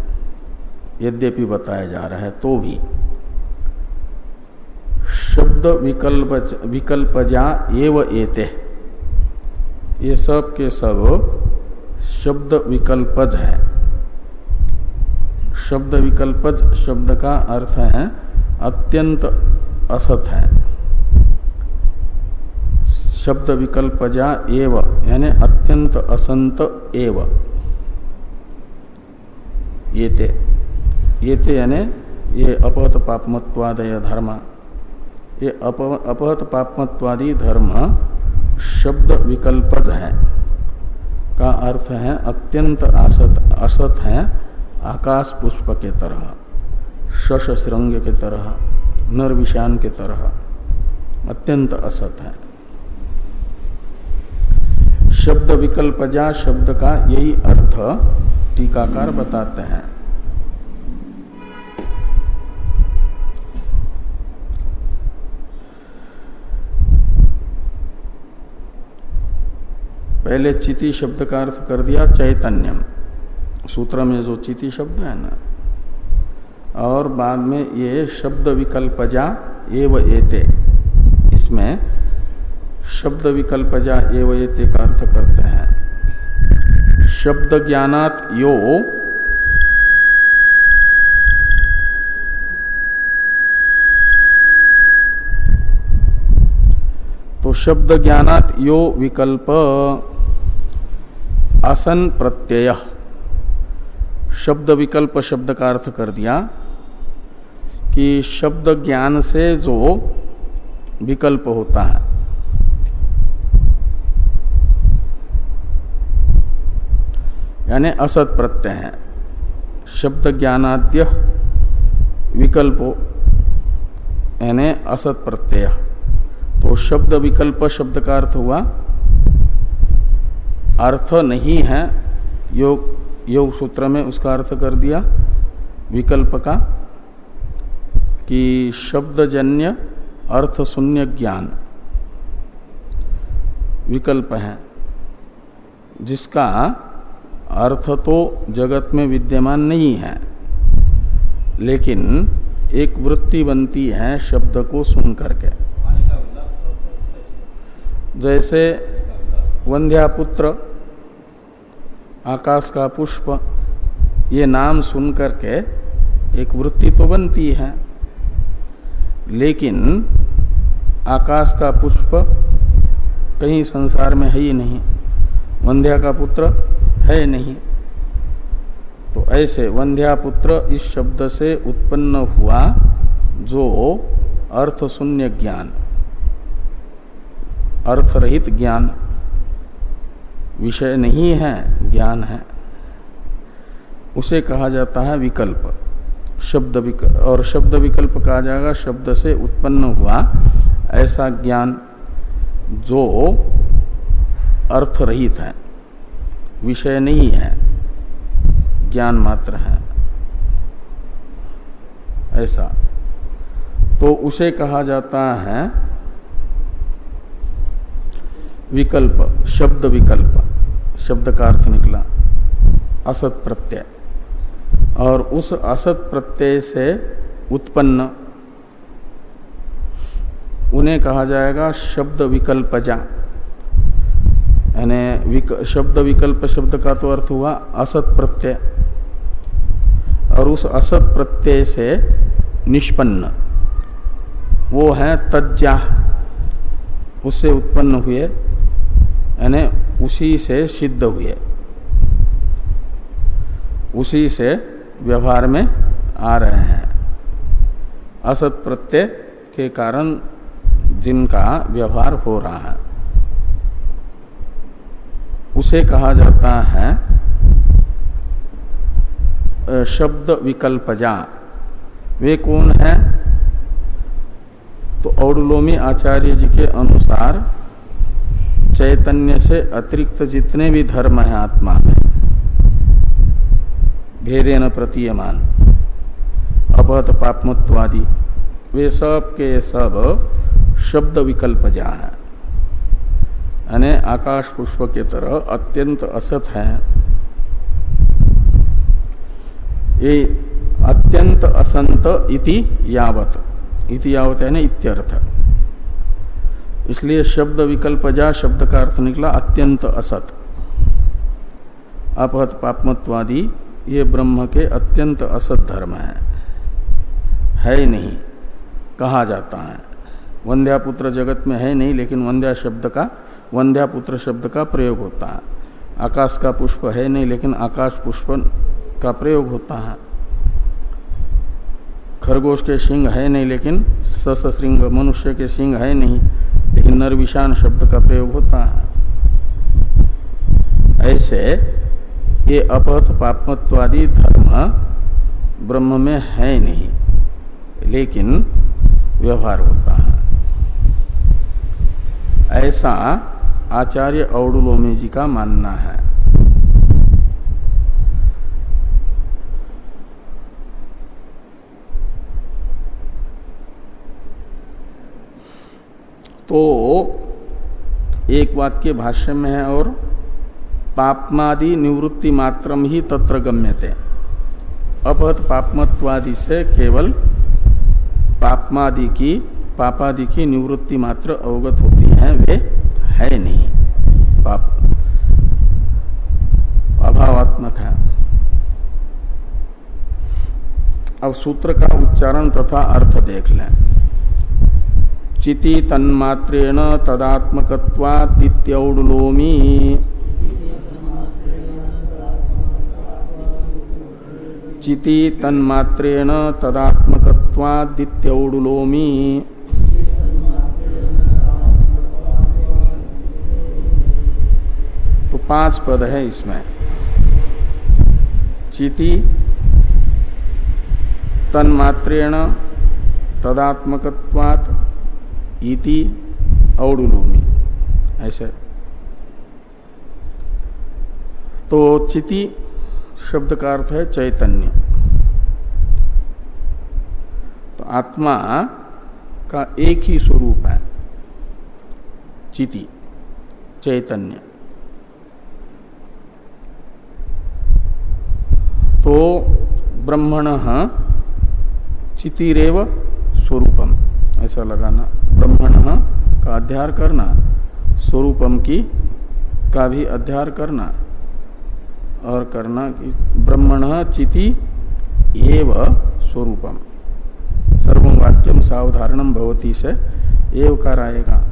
यद्यपि बताया जा रहा है तो भी। शब्द विकल्प विकल्पजा एव एते। ये सब के सब शब्द विकल्पज है। शब्द विकल्पज, शब्द का अर्थ है, अत्यंत असत है। शब्द विकल्पजा एव, यानी अत्यंत असंत एव। ये ये थे यानी ये अपहत पापमत्वादय धर्म। ये अपहत पापमत्वादी धर्म शब्द विकल्पज है। का अर्थ है अत्यंत असत असत है आकाश पुष्प के तरह, शश श्रृंग के तरह, नरविषान के तरह, अत्यंत असत है। शब्द विकल्पजा शब्द का यही अर्थ टीकाकार बताते हैं। पहले चिति शब्द का अर्थ कर दिया चैतन्यम। सूत्र में जो चिति शब्द है ना, और बाद में ये शब्द विकल्पजा एव एते। इसमें शब्द विकल्पजा एव एते का अर्थ करते हैं। शब्द ज्ञानात यो तो शब्द ज्ञानात यो विकल्प। असन प्रत्यय। शब्द विकल्प शब्द का अर्थ कर दिया कि शब्द ज्ञान से जो विकल्प होता है। यानी असत प्रत्यय है। शब्द ज्ञानाद्य विकल्प यानी असत प्रत्यय। तो शब्द विकल्प शब्द का अर्थ हुआ अर्थ नहीं है योग योग सूत्र में उसका अर्थ कर दिया विकल्प का कि शब्दजन्य अर्थ शून्य ज्ञान। विकल्प है जिसका अर्थ तो जगत में विद्यमान नहीं है लेकिन एक वृत्ति बनती है शब्द को सुन करके। जैसे वंध्यापुत्र आकाश का पुष्प, ये नाम सुन करके एक वृत्ति तो बनती है। लेकिन आकाश का पुष्प कहीं संसार में है ही नहीं, वंध्या का पुत्र है नहीं। तो ऐसे वंध्या पुत्र इस शब्द से उत्पन्न हुआ जो अर्थ शून्य ज्ञान अर्थ रहित ज्ञान। विषय नहीं है, ज्ञान है। उसे कहा जाता है विकल्प। शब्द विकल्प और शब्द विकल्प कहा जाएगा, शब्द से उत्पन्न हुआ ऐसा ज्ञान जो अर्थ रहित है। विषय नहीं है, ज्ञान मात्र है। ऐसा। तो उसे कहा जाता है विकल्प, शब्द विकल्प। शब्द का अर्थ निकला असत प्रत्यय। और उस असत प्रत्यय से उत्पन्न उन्हें कहा जाएगा शब्द विकल्पजा यानी विक, शब्द विकल्प शब्द का तो अर्थ हुआ असत प्रत्यय। और उस असत प्रत्यय से निष्पन्न वो है तज्जा उससे उत्पन्न हुए यानी उसी से सिद्ध हुए। उसी से व्यवहार में आ रहे हैं। असत प्रत्यय के कारण जिनका व्यवहार हो रहा है, उसे कहा जाता है शब्द विकल्पजा। वे कौन है? तो औडलोमी आचार्य जी के अनुसार चैतन्य से अतिरिक्त जितने भी धर्म है आत्मा में भेदे न प्रतीयमान, अपहत पापमत्वादि, वे सब के सब शब्द विकल्प जा है यानी आकाश पुष्प के तरह अत्यंत असत है। ये अत्यंत असंत इति यावत। इति यावत है ना इत्यर्थ। इसलिए शब्द विकल्प जा, शब्द का अर्थ निकला अत्यंत असत। अपहत पापमत्वादि, ये ब्रह्म के अत्यंत असत धर्म है। है नहीं, कहा जाता है। वंध्यापुत्र जगत में है नहीं, लेकिन वंध्या शब्द का वंध्यापुत्र शब्द का प्रयोग होता है। आकाश का पुष्प है नहीं, लेकिन आकाश पुष्प का प्रयोग होता है। खरगोश के सिंह है नहीं, लेकिन ससृंग मनुष्य के सिंह है नहीं। लेकिन नरविशान शब्द का प्रयोग होता है। ऐसे ये अपहत पापमत्वादी धर्म ब्रह्म में है नहीं, लेकिन व्यवहार होता है। ऐसा आचार्य औडुलोमी जी का मानना है। तो एक वाक्य भाष्य में है और पापमादि निवृत्ति मात्रम ही तत्र गम्यते। अपहत पापमत्वादि से केवल पापमादि की, पापादि की निवृत्ति मात्र अवगत होती है, वे है नहीं। पाप अभावात्मक है। अब सूत्र का उच्चारण तथा अर्थ देख लें। चिति तन्मात्रेण तदात्मकत्वादित्यौडलोमी। चिति तन्मात्रेण तदात्मकत्वादित्यौडलोमी। तो पाँच पद है इसमें। चिति तन्मात्रेण तदात्मकत्वात् इति औडुलोमी ऐसे। तो चिति शब्द का अर्थ है चैतन्य। तो आत्मा का एक ही स्वरूप है। चिति, चैतन्य। तो ब्रह्मण चितिरेव स्वरूपम। ऐसा लगाना। ब्रह्मण का अध्यार करना, स्वरूपम की, का भी अध्यार करना। और करना कि ब्रह्मण चिति एव स्वरूपम। सर्व वाक्यम सावधारणम भवती से, एव कर आएगा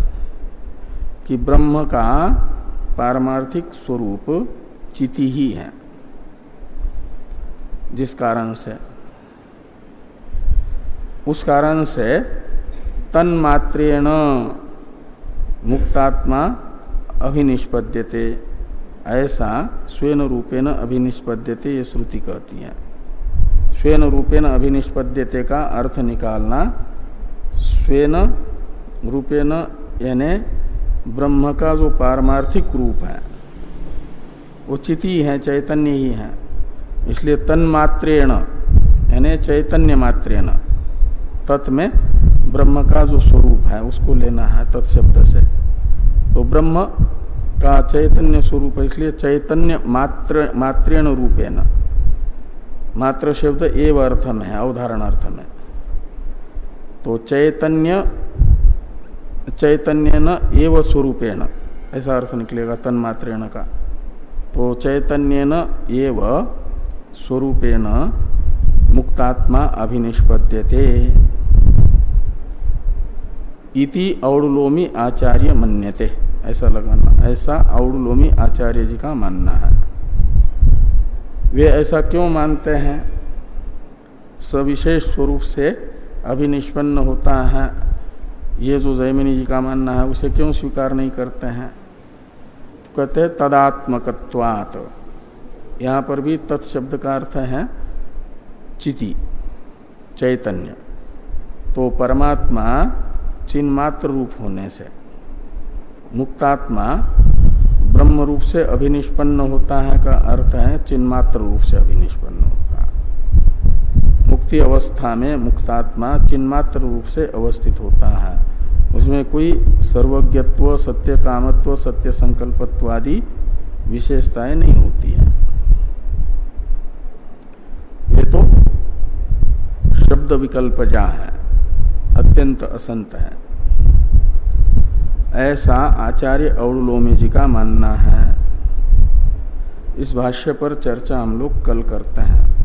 कि ब्रह्म का पारमार्थिक स्वरूप चिति ही है। जिस कारण से। उस कारण से तन्मात्रेण मुक्तात्मा अभिनिष्पद्यते। ऐसा स्वयं रूपेण अभिनिष्पद्यते ये श्रुति कहती है। स्वयं रूपेण अभिनिष्पद्यते का अर्थ निकालना स्वयं रूपेण यानी ब्रह्म का जो पारमार्थिक रूप है, वो चिति है चैतन्य ही है। इसलिए तन्मात्रेण, यानी चैतन्य मात्रेण तत् में ब्रह्म का जो स्वरूप है, उसको लेना है तत्शब्द से। तो ब्रह्म का चैतन्य स्वरूप इसलिए चैतन्य मात्र, मात्रेण रूपेण। मात्र शब्द एव अर्थ में है, अवधारण अर्थ में। तो चैतन्य चैतन्य न एव स्वरूपेण, ऐसा अर्थ निकलेगा, तन्मात्रेण का। तो चैतन्य न एव स्वरूपेण मुक्तात्मा अभिनिष्पद्यते। इति औडलोमी आचार्य मन्यते। ऐसा लगाना, ऐसा औडलोमी आचार्य जी का मानना है। वे ऐसा क्यों मानते हैं? सविशेष स्वरूप से अभिनिष्पन्न होता है। ये जो जयमिनी जी का मानना है, उसे क्यों स्वीकार नहीं करते हैं? तो कहते हैं, तदात्मकत्वात। यहाँ पर भी तत्शब्द का अर्थ है, चिति, चैतन्य। तो परमात्मा चिन्मात्र रूप होने से। मुक्तात्मा ब्रह्म रूप से अभिनिष्पन्न होता है का अर्थ है चिन्मात्र रूप से अभिनिष्पन्न होता है। मुक्ति अवस्था में मुक्तात्मा चिन्मात्र रूप से अवस्थित होता है। उसमें कोई सर्वज्ञत्व सत्य कामत्व सत्य संकल्पत्व आदि विशेषताएँ नहीं होती है। वे तो शब्द विकल्प जा है। अत्यंत असंत है। ऐसा आचार्य अवलोमी जी का मानना है। इस भाष्य पर चर्चा हम लोग कल करते हैं।